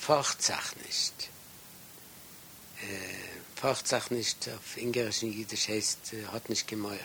Fortsach nicht. Äh, Fortsach nicht auf Ingerisch und Jiddisch heißt, äh, hat nicht gemäuert.